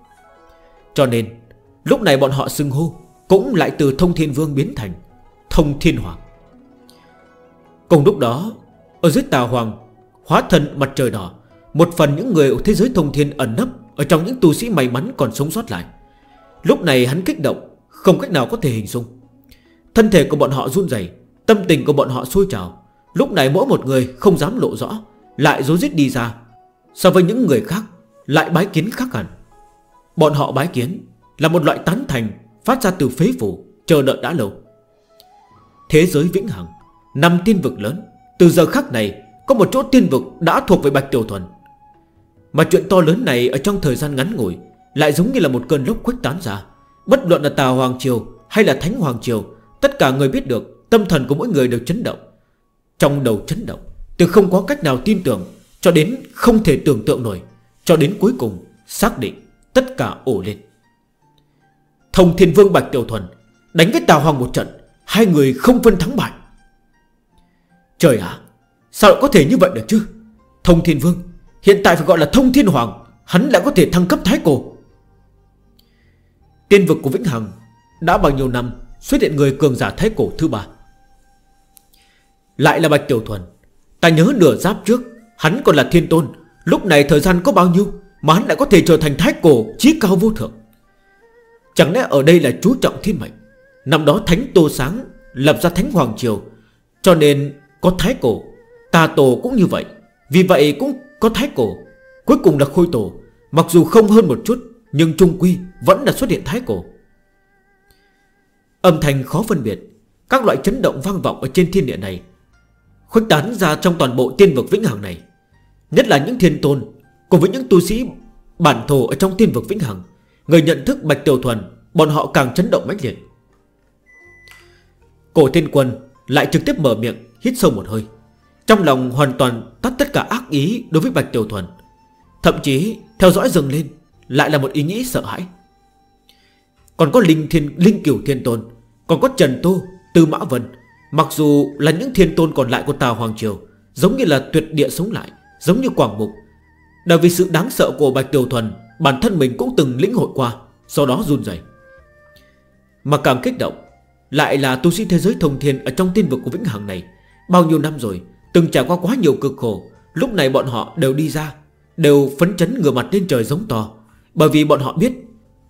Cho nên, lúc này bọn họ xưng hô Cũng lại từ thông thiên vương biến thành Thông thiên hoàng. Cùng lúc đó, Ở dưới tà hoàng, Hóa thần mặt trời đỏ, Một phần những người ở thế giới thông thiên ẩn nấp Ở trong những tu sĩ may mắn còn sống sót lại. Lúc này hắn kích động, Không cách nào có thể hình dung. Thân thể của bọn họ run dày Tâm tình của bọn họ sôi trào. Lúc này mỗi một người không dám lộ rõ, Lại dối rít đi ra. So với những người khác, Lại bái kiến khác hẳn. Bọn họ bái kiến Là một loại tán thành Phát ra từ phế phủ, Chờ đợi đã lâu. Thế giới vĩnh hằng. Năm tiên vực lớn, Từ giờ khắc này, Có một chỗ tiên vực đã thuộc về Bạch Tiểu Thuần. Mà chuyện to lớn này ở trong thời gian ngắn ngủi Lại giống như là một cơn lốc khuếch tán ra. Bất luận là Tàu Hoàng Triều Hay là Thánh Hoàng Triều, Tất cả người biết được Tâm thần của mỗi người đều chấn động. Trong đầu chấn động, Từ không có cách nào tin tưởng, Cho đến không thể tưởng tượng nổi, Cho đến cuối cùng xác định Tất cả ổ lên. Thông Thiên Vương Bạch Tiểu Thuần Đánh với Tào Hoàng một trận, Hai người không phân thắng bại. Trời ạ, Sao lại có thể như vậy được chứ? Thông Thiên Vương, Hiện tại phải gọi là Thông Thiên Hoàng, Hắn đã có thể thăng cấp Thái Cổ. Tiên vực của Vĩnh Hằng Đã bao nhiêu năm Xuất hiện người cường giả Thái Cổ thứ ba? Lại là Bạch Tiểu Thuần, Ta nhớ nửa giáp trước, Hắn còn là Thiên Tôn, Lúc này thời gian có bao nhiêu Mà hắn lại có thể trở thành Thái Cổ chí cao vô thượng? Chẳng lẽ ở đây là chú trọng thiên mệnh, Năm đó Thánh Tô Sáng Lập ra Thánh Hoàng Triều, Cho nên có thái cổ, Tà tổ cũng như vậy. Vì vậy cũng có thái cổ, Cuối cùng là khôi tổ. Mặc dù không hơn một chút, Nhưng trung quy vẫn là xuất hiện thái cổ. Âm thanh khó phân biệt, Các loại chấn động vang vọng ở trên thiên địa này, Khuếch tán ra trong toàn bộ tiên vực vĩnh hằng này. Nhất là những thiên tôn Cùng với những tu sĩ bản thổ ở trong tiên vực vĩnh hằng, Người nhận thức Bạch Tiểu Thuần, Bọn họ càng chấn động mãnh liệt. Cổ tiên quân lại trực tiếp mở miệng hít sâu một hơi. Trong lòng hoàn toàn tắt tất cả ác ý đối với Bạch Tiểu Thuần. Thậm chí theo dõi dừng lên Lại là một ý nghĩ sợ hãi. Còn có Linh thiên linh Kiều Thiên Tôn Còn có Trần Tô, Tư Mã Vân. Mặc dù là những thiên tôn còn lại của Tào Hoàng Triều Giống như là tuyệt địa sống lại Giống như Quảng Mục. Đã vì sự đáng sợ của Bạch Tiểu Thuần Bản thân mình cũng từng lĩnh hội qua Sau đó run dày Mà càng kích động Lại là tu sĩ thế giới thông thiên Ở trong tiên vực của Vĩnh Hằng này. Bao nhiêu năm rồi, Từng trải qua quá nhiều cực khổ, Lúc này bọn họ đều đi ra, Đều phấn chấn ngửa mặt lên trời giống to. Bởi vì bọn họ biết,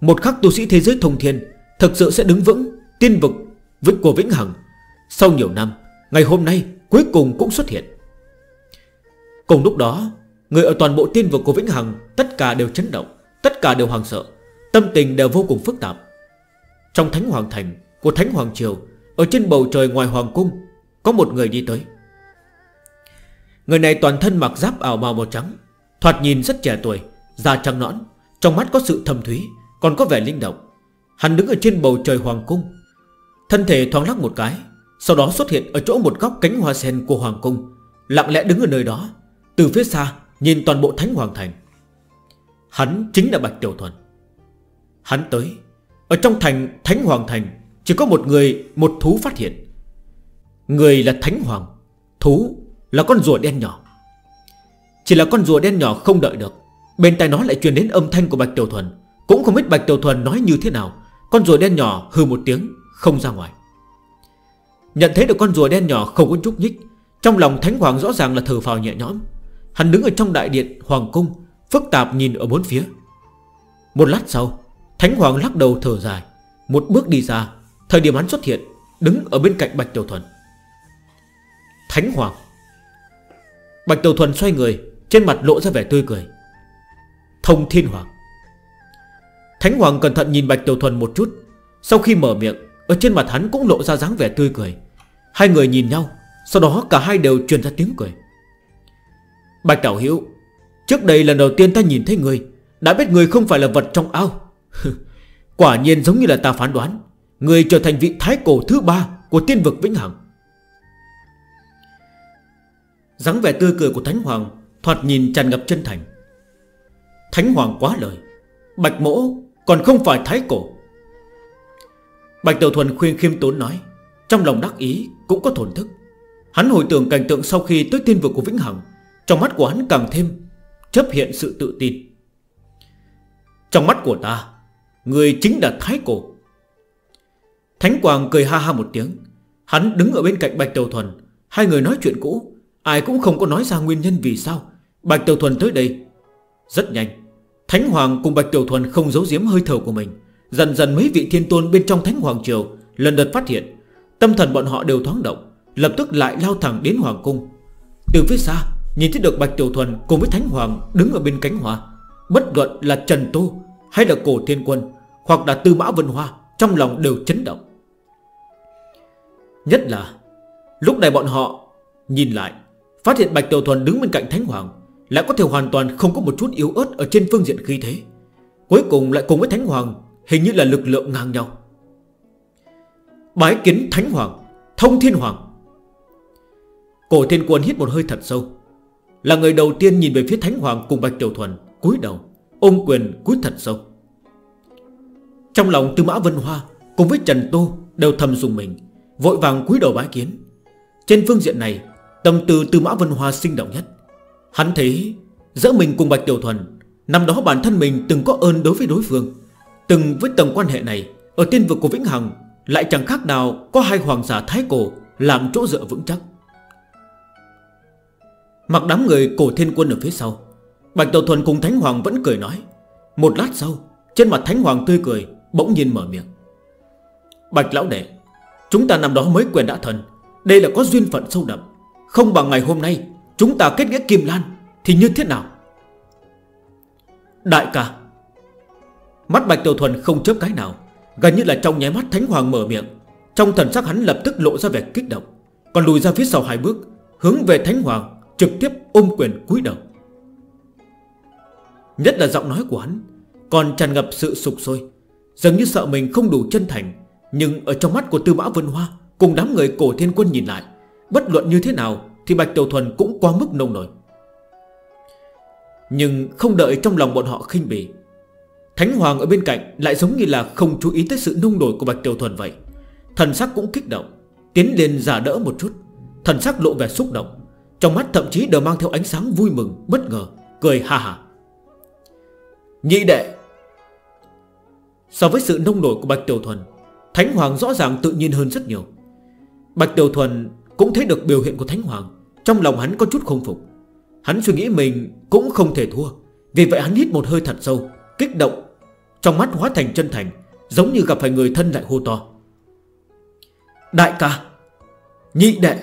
Một khắc tu sĩ thế giới thông thiên Thực sự sẽ đứng vững, Tiên vực, vĩnh của Vĩnh Hằng. Sau nhiều năm, Ngày hôm nay cuối cùng cũng xuất hiện. Cùng lúc đó, Người ở toàn bộ tiên vực của Vĩnh Hằng, Tất cả đều chấn động, Tất cả đều hoàng sợ, Tâm tình đều vô cùng phức tạp. Trong Thánh Hoàng Thành của Thánh Hoàng Triều, Ở trên bầu trời ngoài Hoàng Cung có một người đi tới. Người này toàn thân mặc giáp ảo màu màu trắng, Thoạt nhìn rất trẻ tuổi, Da trắng nõn, Trong mắt có sự thâm thúy, Còn có vẻ linh động. Hắn đứng ở trên bầu trời hoàng cung. Thân thể thoáng lắc một cái, Sau đó xuất hiện ở chỗ một góc cánh hoa sen của hoàng cung, Lặng lẽ đứng ở nơi đó, Từ phía xa nhìn toàn bộ thánh hoàng thành. Hắn chính là Bạch Tiểu Thuần. Hắn tới, Ở trong thành, Thánh Hoàng Thành, Chỉ có một người, Một thú phát hiện. Người là Thánh Hoàng, Thú là con rùa đen nhỏ. Chỉ là con rùa đen nhỏ không đợi được. Bên tai nó lại truyền đến âm thanh của Bạch Tiểu Thuần. Cũng không biết Bạch Tiểu Thuần nói như thế nào. Con rùa đen nhỏ hư một tiếng, Không ra ngoài. Nhận thấy được con rùa đen nhỏ không có chút nhích, Trong lòng Thánh Hoàng rõ ràng là thở phào nhẹ nhõm. Hắn đứng ở trong đại điện, Hoàng Cung, Phức tạp nhìn ở bốn phía. Một lát sau, Thánh Hoàng lắc đầu thở dài. Một bước đi ra, Thời điểm hắn xuất hiện, Đứng ở bên cạnh Bạch Tiểu Thuần. Thánh Hoàng. Bạch Đầu Thuần xoay người, Trên mặt lộ ra vẻ tươi cười. Thông Thiên Hoàng. Thánh Hoàng cẩn thận nhìn Bạch Đầu Thuần một chút. Sau khi mở miệng, Ở trên mặt hắn cũng lộ ra dáng vẻ tươi cười. Hai người nhìn nhau, Sau đó cả hai đều truyền ra tiếng cười. Bạch Đạo Hiểu Trước đây lần đầu tiên ta nhìn thấy người Đã biết người không phải là vật trong ao. Quả nhiên giống như là ta phán đoán Người trở thành vị thái cổ thứ ba Của tiên vực Vĩnh Hằng dáng vẻ tươi cười của Thánh Hoàng Thoạt nhìn tràn ngập chân thành. Thánh Hoàng quá lời, Bạch mỗ còn không phải thái cổ. Bạch Tiểu Thuần khuyên khiêm tốn nói, Trong lòng đắc ý cũng có thổn thức. Hắn hồi tưởng cảnh tượng sau khi tới tiên vực của Vĩnh Hằng, Trong mắt của hắn càng thêm Chấp hiện sự tự tin. Trong mắt của ta, Người chính là Thái Cổ. Thánh Quang cười ha ha một tiếng, Hắn đứng ở bên cạnh Bạch Tiểu Thuần, Hai người nói chuyện cũ Ai cũng không có nói ra nguyên nhân vì sao. Bạch Tiểu Thuần tới đây. Rất nhanh. Thánh Hoàng cùng Bạch Tiểu Thuần không giấu giếm hơi thở của mình. Dần dần mấy vị thiên tôn bên trong Thánh Hoàng Triều Lần đợt phát hiện. Tâm thần bọn họ đều thoáng động Lập tức lại lao thẳng đến Hoàng Cung. Từ phía xa Nhìn thấy được Bạch Tiểu Thuần cùng với Thánh Hoàng đứng ở bên cánh hoa, Bất luận là Trần Tô Hay là Cổ Thiên Quân Hoặc là Tư Mã Vân Hoa Trong lòng đều chấn động. Nhất là Lúc này bọn họ Nhìn lại. Phát hiện Bạch Tiểu Thuần đứng bên cạnh Thánh Hoàng, Lại có thể hoàn toàn không có một chút yếu ớt Ở trên phương diện khí thế. Cuối cùng lại cùng với Thánh Hoàng, Hình như là lực lượng ngang nhau. Bái kiến Thánh Hoàng, Thông Thiên Hoàng. Cổ Thiên Quân hít một hơi thật sâu, Là người đầu tiên nhìn về phía Thánh Hoàng cùng Bạch Tiểu Thuần, cúi đầu, Ôm quyền cúi thật sâu. Trong lòng Tư Mã Vân Hoa Cùng với Trần Tô đều thầm dùng mình, Vội vàng cúi đầu bái kiến. Trên phương diện này Tâm tư Tư Mã Vân Hoa sinh động nhất. Hắn thấy, giữa mình cùng Bạch Tiểu Thuần, Năm đó bản thân mình từng có ơn đối với đối phương. Từng với tầng quan hệ này, Ở tiên vực của Vĩnh Hằng, Lại chẳng khác nào có hai hoàng giả thái cổ Làm chỗ dựa vững chắc. Mặc đám người cổ thiên quân ở phía sau, Bạch Tiểu Thuần cùng Thánh Hoàng vẫn cười nói. Một lát sau, Trên mặt Thánh Hoàng tươi cười, Bỗng nhiên mở miệng. Bạch Lão Đệ, Chúng ta năm đó mới quen đã thần, Đây là có duyên phận sâu đậm. Không bằng ngày hôm nay, Chúng ta kết nghĩa Kim Lan, Thì như thế nào? Đại ca, Mắt Bạch Tiểu Thuần không chớp cái nào, Gần như là trong nháy mắt Thánh Hoàng mở miệng. Trong thần sắc hắn lập tức lộ ra vẻ kích động, Còn lùi ra phía sau hai bước, Hướng về Thánh Hoàng, trực tiếp ôm quyền cúi đầu. Nhất là giọng nói của hắn Còn tràn ngập sự sụp sôi, Dường như sợ mình không đủ chân thành, Nhưng ở trong mắt của Tư Mã Vân Hoa, Cùng đám người cổ thiên quân nhìn lại Bất luận như thế nào Thì Bạch Tiểu Thuần cũng quá mức nông nổi. Nhưng không đợi trong lòng bọn họ khinh bỉ Thánh Hoàng ở bên cạnh Lại giống như là không chú ý tới sự nông nổi của Bạch Tiểu Thuần vậy. Thần sắc cũng kích động Tiến lên giả đỡ một chút. Thần sắc lộ vẻ xúc động Trong mắt thậm chí đều mang theo ánh sáng vui mừng Bất ngờ, cười ha ha. Nhị đệ So với sự nông nổi của Bạch Tiểu Thuần Thánh Hoàng rõ ràng tự nhiên hơn rất nhiều. Bạch Tiểu Thuần cũng thấy được biểu hiện của Thánh Hoàng. Trong lòng hắn có chút không phục. Hắn suy nghĩ mình cũng không thể thua. Vì vậy hắn hít một hơi thật sâu, Kích động. Trong mắt hóa thành chân thành, Giống như gặp phải người thân lại hô to. Đại ca, Nhị đệ.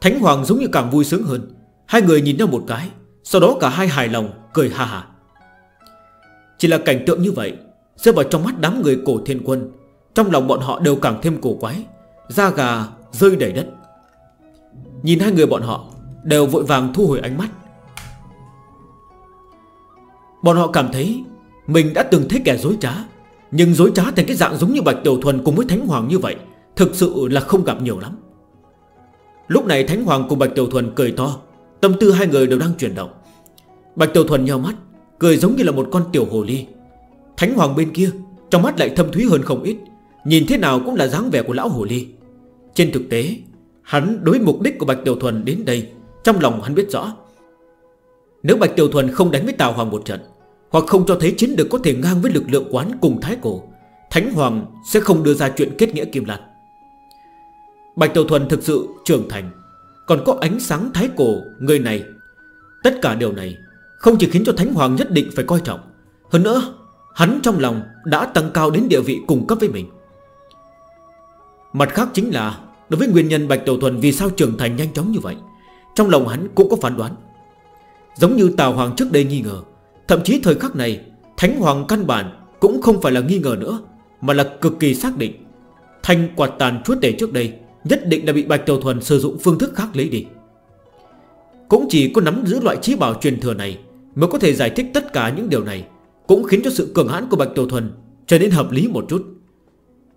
Thánh Hoàng giống như càng vui sướng hơn. Hai người nhìn nhau một cái, Sau đó cả hai hài lòng, cười ha ha Chỉ là cảnh tượng như vậy, Rơi vào trong mắt đám người cổ thiên quân, Trong lòng bọn họ đều càng thêm cổ quái. Da gà rơi đầy đất. Nhìn hai người bọn họ Đều vội vàng thu hồi ánh mắt. Bọn họ cảm thấy Mình đã từng thấy kẻ dối trá, Nhưng dối trá thành cái dạng giống như Bạch Tiểu Thuần Cùng với Thánh Hoàng như vậy, Thực sự là không gặp nhiều lắm. Lúc này Thánh Hoàng cùng Bạch Tiểu Thuần cười to, Tâm tư hai người đều đang chuyển động. Bạch Tiểu Thuần nhau mắt, Cười giống như là một con tiểu hồ ly. Thánh Hoàng bên kia, Trong mắt lại thâm thúy hơn không ít, Nhìn thế nào cũng là dáng vẻ của lão hồ ly. Trên thực tế, Hắn đối mục đích của Bạch Tiểu Thuần đến đây, Trong lòng hắn biết rõ. Nếu Bạch Tiểu Thuần không đánh với Tào Hoàng một trận, Hoặc không cho thấy chiến được có thể ngang với lực lượng quán cùng Thái Cổ, Thánh Hoàng sẽ không đưa ra chuyện kết nghĩa Kim Lan. Bạch Tiểu Thuần thực sự trưởng thành, Còn có ánh sáng Thái Cổ, người này. Tất cả điều này Không chỉ khiến cho Thánh Hoàng nhất định phải coi trọng, Hơn nữa, Hắn trong lòng đã tăng cao đến địa vị cùng cấp với mình. Mặt khác chính là, Đối với nguyên nhân Bạch Đầu Thuần vì sao trưởng thành nhanh chóng như vậy, Trong lòng hắn cũng có phán đoán. Giống như Tào Hoàng trước đây nghi ngờ, Thậm chí thời khắc này, Thánh Hoàng căn bản cũng không phải là nghi ngờ nữa, Mà là cực kỳ xác định. Thanh quạt tàn chúa tể trước đây Nhất định là bị Bạch Đầu Thuần sử dụng phương thức khác lấy đi. Cũng chỉ có nắm giữ loại trí bảo truyền thừa này Mới có thể giải thích tất cả những điều này, Cũng khiến cho sự cường hãn của Bạch Tiểu Thuần Trở nên hợp lý một chút.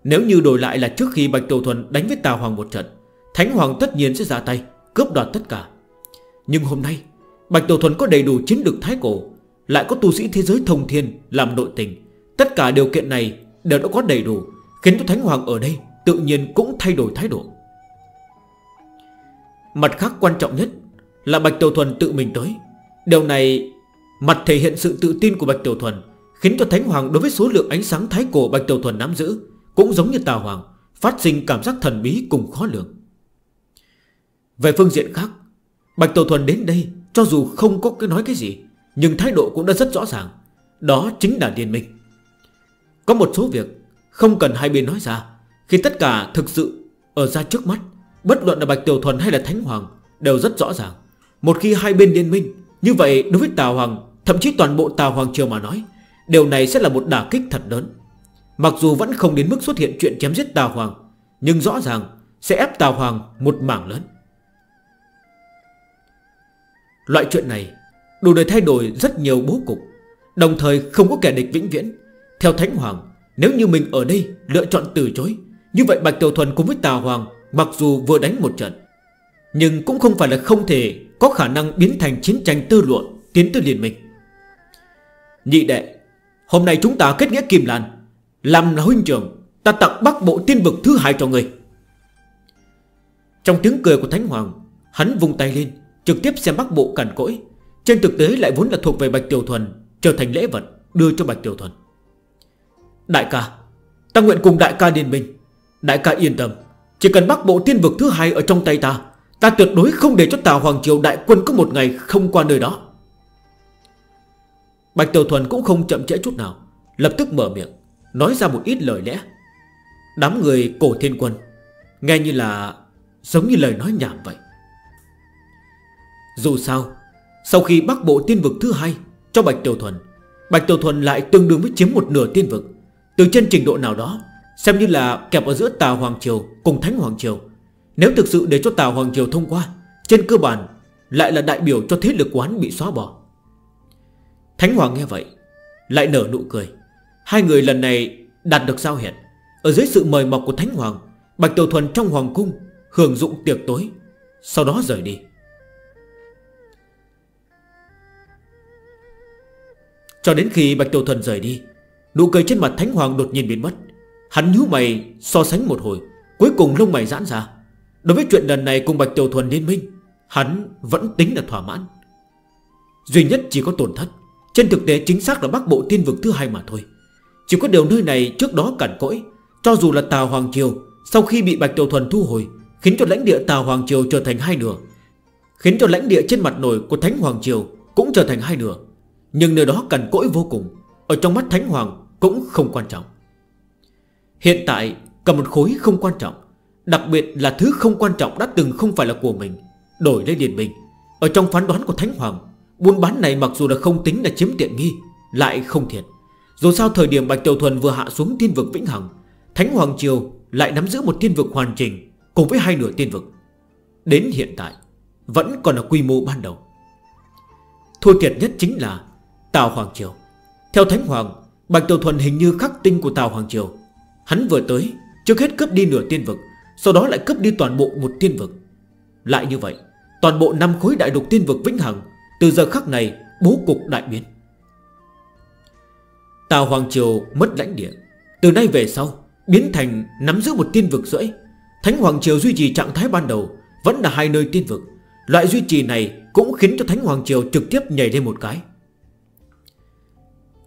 Nếu như đổi lại là trước khi Bạch Tiểu Thuần đánh với tào Hoàng một trận, Thánh Hoàng tất nhiên sẽ ra tay, Cướp đoạt tất cả. Nhưng hôm nay, Bạch Tiểu Thuần có đầy đủ chiến lực thái cổ, Lại có tu sĩ thế giới thông thiên làm nội tình. Tất cả điều kiện này đều đã có đầy đủ, Khiến cho Thánh Hoàng ở đây tự nhiên cũng thay đổi thái độ. Mặt khác quan trọng nhất Là Bạch Tiểu Thuần tự mình tới. Điều này Mặt thể hiện sự tự tin của Bạch Tiểu Thuần, Khiến cho Thánh Hoàng đối với số lượng ánh sáng thái cổ Bạch Tiểu Thuần nắm giữ cũng giống như tà hoàng, Phát sinh cảm giác thần bí cùng khó lường. Về phương diện khác, Bạch Tổ Thuần đến đây, Cho dù không có cái nói cái gì, Nhưng thái độ cũng đã rất rõ ràng. Đó chính là liên minh. Có một số việc không cần hai bên nói ra, Khi tất cả thực sự ở ra trước mắt, Bất luận là Bạch Tiểu Thuần hay là Thánh Hoàng, Đều rất rõ ràng. Một khi hai bên liên minh, Như vậy đối với Tà Hoàng, Thậm chí toàn bộ Tà Hoàng Triều mà nói, Điều này sẽ là một đả kích thật lớn. Mặc dù vẫn không đến mức xuất hiện chuyện chém giết Tào Hoàng, Nhưng rõ ràng sẽ ép Tào Hoàng một mảng lớn. Loại chuyện này đủ để thay đổi rất nhiều bố cục, Đồng thời không có kẻ địch vĩnh viễn. Theo Thánh Hoàng, Nếu như mình ở đây lựa chọn từ chối, Như vậy Bạch Tiểu Thuần cùng với Tào Hoàng Mặc dù vừa đánh một trận, Nhưng cũng không phải là không thể Có khả năng biến thành chiến tranh tư luận, Tiến tới liền mình. Nhị đệ, Hôm nay chúng ta kết nghĩa kìm Lan. Làm là huynh trưởng, Ta tặng bắc bộ tiên vực thứ hai cho người. Trong tiếng cười của Thánh Hoàng, Hắn vùng tay lên, Trực tiếp xem bắc bộ cằn cỗi. Trên thực tế lại vốn là thuộc về Bạch Tiểu Thuần, Trở thành lễ vật đưa cho Bạch Tiểu Thuần. Đại ca, Ta nguyện cùng đại ca liên minh. Đại ca yên tâm, Chỉ cần bắc bộ tiên vực thứ hai ở trong tay ta Ta tuyệt đối không để cho Tà Hoàng Triều đại quân có một ngày không qua nơi đó. Bạch Tiểu Thuần cũng không chậm trễ chút nào, Lập tức mở miệng. Nói ra một ít lời lẽ. Đám người cổ thiên quân, Nghe như là giống như lời nói nhảm vậy. Dù sao, Sau khi bắc bộ tiên vực thứ hai Cho Bạch Tiểu Thuần, Bạch Tiểu Thuần lại tương đương với chiếm một nửa tiên vực. Từ trên trình độ nào đó, Xem như là kẹp ở giữa Tà Hoàng Triều Cùng Thánh Hoàng Triều. Nếu thực sự để cho Tà Hoàng Triều thông qua, Trên cơ bản lại là đại biểu cho thế lực quán bị xóa bỏ. Thánh Hoàng nghe vậy, Lại nở nụ cười. Hai người lần này đạt được giao hẹn. Ở dưới sự mời mọc của Thánh Hoàng, Bạch Tiểu Thuần trong Hoàng Cung Hưởng dụng tiệc tối, Sau đó rời đi. Cho đến khi Bạch Tiểu Thuần rời đi, Nụ cười trên mặt Thánh Hoàng đột nhiên biến mất. Hắn nhú mày, so sánh một hồi, Cuối cùng lông mày giãn ra. Đối với chuyện lần này cùng Bạch Tiểu Thuần liên minh, Hắn vẫn tính là thỏa mãn. Duy nhất chỉ có tổn thất, Trên thực tế chính xác là bắc bộ tiên vực thứ hai mà thôi. Chỉ có điều nơi này trước đó cẩn cỗi. Cho dù là Tà Hoàng Triều, Sau khi bị Bạch Tiểu Thuần thu hồi, Khiến cho lãnh địa Tà Hoàng Triều trở thành hai nửa, Khiến cho lãnh địa trên mặt nổi của Thánh Hoàng Triều Cũng trở thành hai nửa. Nhưng nơi đó cẩn cỗi vô cùng, Ở trong mắt Thánh Hoàng cũng không quan trọng. Hiện tại cầm một khối không quan trọng, Đặc biệt là thứ không quan trọng đã từng không phải là của mình, Đổi lấy điền mình. Ở trong phán đoán của Thánh Hoàng, Buôn bán này mặc dù là không tính là chiếm tiện nghi, Lại không thiệt. Dù sao thời điểm Bạch Tiểu Thuần vừa hạ xuống thiên vực Vĩnh Hằng, Thánh Hoàng Triều lại nắm giữ một thiên vực hoàn chỉnh Cùng với hai nửa thiên vực. Đến hiện tại, Vẫn còn là quy mô ban đầu. Thua thiệt nhất chính là Tào Hoàng Triều. Theo Thánh Hoàng, Bạch Tiểu Thuần hình như khắc tinh của Tào Hoàng Triều. Hắn vừa tới, Trước hết cướp đi nửa Thiên vực, Sau đó lại cướp đi toàn bộ một Thiên vực. Lại như vậy, Toàn bộ năm khối đại đục Thiên vực vĩnh hằng, Từ giờ khắc này bố cục đại biến. Tào Hoàng Triều mất lãnh địa. Từ nay về sau, Biến thành nắm giữ một tiên vực rưỡi. Thánh Hoàng Triều duy trì trạng thái ban đầu Vẫn là hai nơi tiên vực. Loại duy trì này cũng khiến cho Thánh Hoàng Triều trực tiếp nhảy lên một cái.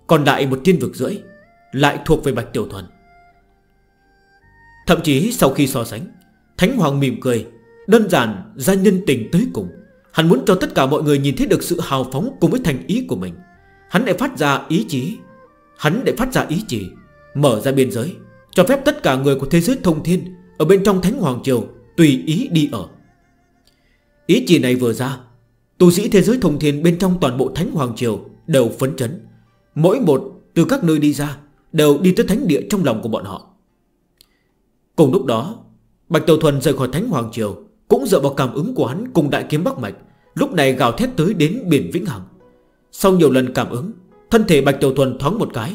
Còn lại một tiên vực rưỡi Lại thuộc về Bạch Tiểu Thuần. Thậm chí sau khi so sánh, Thánh Hoàng mỉm cười, Đơn giản ra nhân tình tới cùng. Hắn muốn cho tất cả mọi người nhìn thấy được sự hào phóng cùng với thành ý của mình. Hắn lại phát ra ý chí Hắn để phát ra ý chỉ, Mở ra biên giới, Cho phép tất cả người của thế giới thông thiên Ở bên trong Thánh Hoàng Triều Tùy ý đi ở. Ý chỉ này vừa ra tù sĩ thế giới thông thiên bên trong toàn bộ Thánh Hoàng Triều Đều phấn chấn. Mỗi một từ các nơi đi ra Đều đi tới thánh địa trong lòng của bọn họ. Cùng lúc đó, Bạch Tàu Thuần rời khỏi Thánh Hoàng Triều, Cũng dựa vào cảm ứng của hắn cùng Đại Kiếm Bắc Mạch, Lúc này gào thét tới đến biển Vĩnh Hằng. Sau nhiều lần cảm ứng Thân thể Bạch Tiểu Thuần thoáng một cái,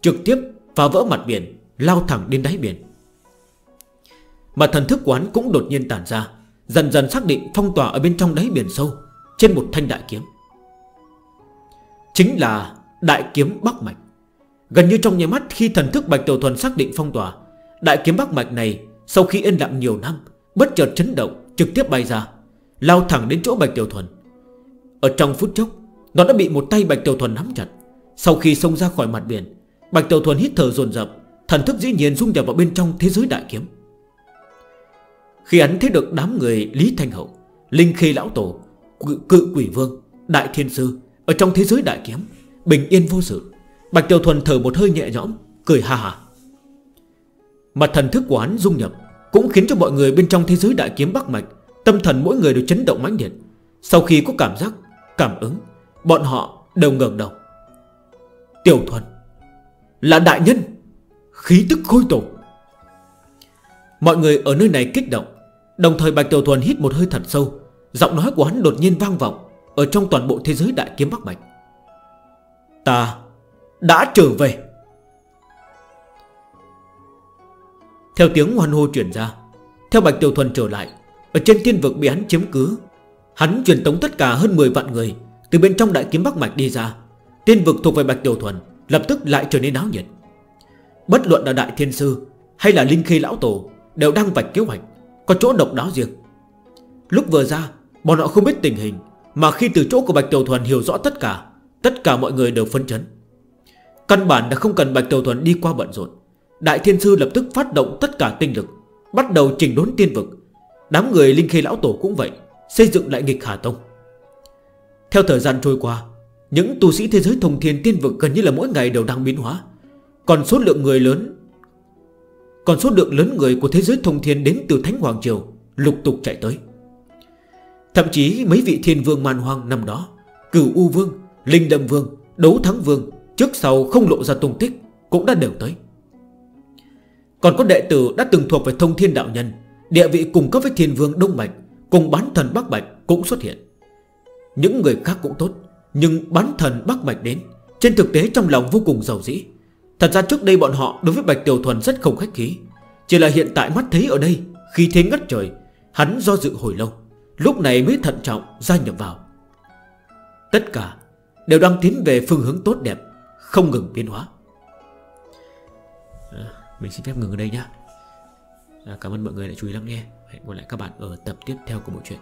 Trực tiếp phá vỡ mặt biển, Lao thẳng đến đáy biển. Mà thần thức quán cũng đột nhiên tản ra, Dần dần xác định phong tỏa ở bên trong đáy biển sâu, Trên một thanh đại kiếm. Chính là đại kiếm Bắc Mạch. Gần như trong nháy mắt khi thần thức Bạch Tiểu Thuần xác định phong tỏa, Đại kiếm Bắc Mạch này Sau khi yên lặng nhiều năm, Bất chợt chấn động, trực tiếp bay ra, Lao thẳng đến chỗ Bạch Tiểu Thuần. Ở trong phút chốc, Nó đã bị một tay Bạch Tiểu Thuần nắm chặt. Sau khi xông ra khỏi mặt biển Bạch Tiểu Thuần hít thở dồn dập Thần thức dĩ nhiên dung nhập vào bên trong thế giới đại kiếm. Khi hắn thấy được đám người Lý Thanh Hậu Linh khê Lão Tổ Cự, cự Quỷ Vương Đại Thiên Sư Ở trong thế giới đại kiếm Bình yên vô sự Bạch Tiểu Thuần thở một hơi nhẹ nhõm Cười ha ha. Mặt thần thức của hắn dung nhập Cũng khiến cho mọi người bên trong thế giới đại kiếm Bắc Mạch Tâm thần mỗi người đều chấn động mãnh liệt. Sau khi có cảm giác, cảm ứng Bọn họ đều ngừng đầu. Tiểu thuật Là đại nhân, Khí tức khôi tổ Mọi người ở nơi này kích động, Đồng thời Bạch Tiểu Thuần hít một hơi thật sâu, Giọng nói của hắn đột nhiên vang vọng Ở trong toàn bộ thế giới đại kiếm Bắc Mạch. Ta đã trở về. Theo tiếng hoan hô chuyển ra, Theo Bạch Tiểu Thuần trở lại, Ở trên thiên vực bị hắn chiếm cứ, Hắn truyền tống tất cả hơn 10 vạn người Từ bên trong đại kiếm Bắc Mạch đi ra. Tiên vực thuộc về Bạch Tiểu Thuần, Lập tức lại trở nên náo nhiệt. Bất luận là Đại Thiên Sư Hay là Linh Khi Lão Tổ Đều đang vạch kế hoạch, Có chỗ độc đáo riêng. Lúc vừa ra, Bọn họ không biết tình hình, Mà khi từ chỗ của Bạch Tiểu Thuần hiểu rõ tất cả Tất cả mọi người đều phân chấn. Căn bản là không cần Bạch Tiểu Thuần đi qua bận rộn, Đại Thiên Sư lập tức phát động tất cả tinh lực, Bắt đầu trình đốn tiên vực. Đám người Linh Khê Lão Tổ cũng vậy, Xây dựng lại nghịch Hà Tông. Theo thời gian trôi qua những tu sĩ thế giới thông thiên tiên vực gần như là mỗi ngày đều đang biến hóa. Còn số lượng người lớn Còn số lượng lớn người của thế giới thông thiên đến từ Thánh Hoàng Triều Lục tục chạy tới. Thậm chí mấy vị thiên vương man hoang năm đó Cửu U Vương, Linh Đâm Vương, Đấu Thắng Vương Trước sau không lộ ra tung tích Cũng đã đều tới. Còn có đệ tử đã từng thuộc về thông thiên đạo nhân Địa vị cùng cấp với thiên vương Đông Mạch Cùng bán thần Bắc Bạch cũng xuất hiện. Những người khác cũng tốt. Nhưng bán thần Bắc bạch đến Trên thực tế trong lòng vô cùng giàu dĩ. Thật ra trước đây bọn họ đối với Bạch Tiểu Thuần rất không khách khí. Chỉ là hiện tại mắt thấy ở đây Khi thế ngất trời Hắn do dự hồi lâu. Lúc này mới thận trọng gia nhập vào. Tất cả đều đang tiến về phương hướng tốt đẹp Không ngừng biến hóa. À, Mình xin phép ngừng ở đây nhé à, Cảm ơn mọi người đã chú ý lắng nghe. Hẹn gặp lại các bạn ở tập tiếp theo của bộ truyện.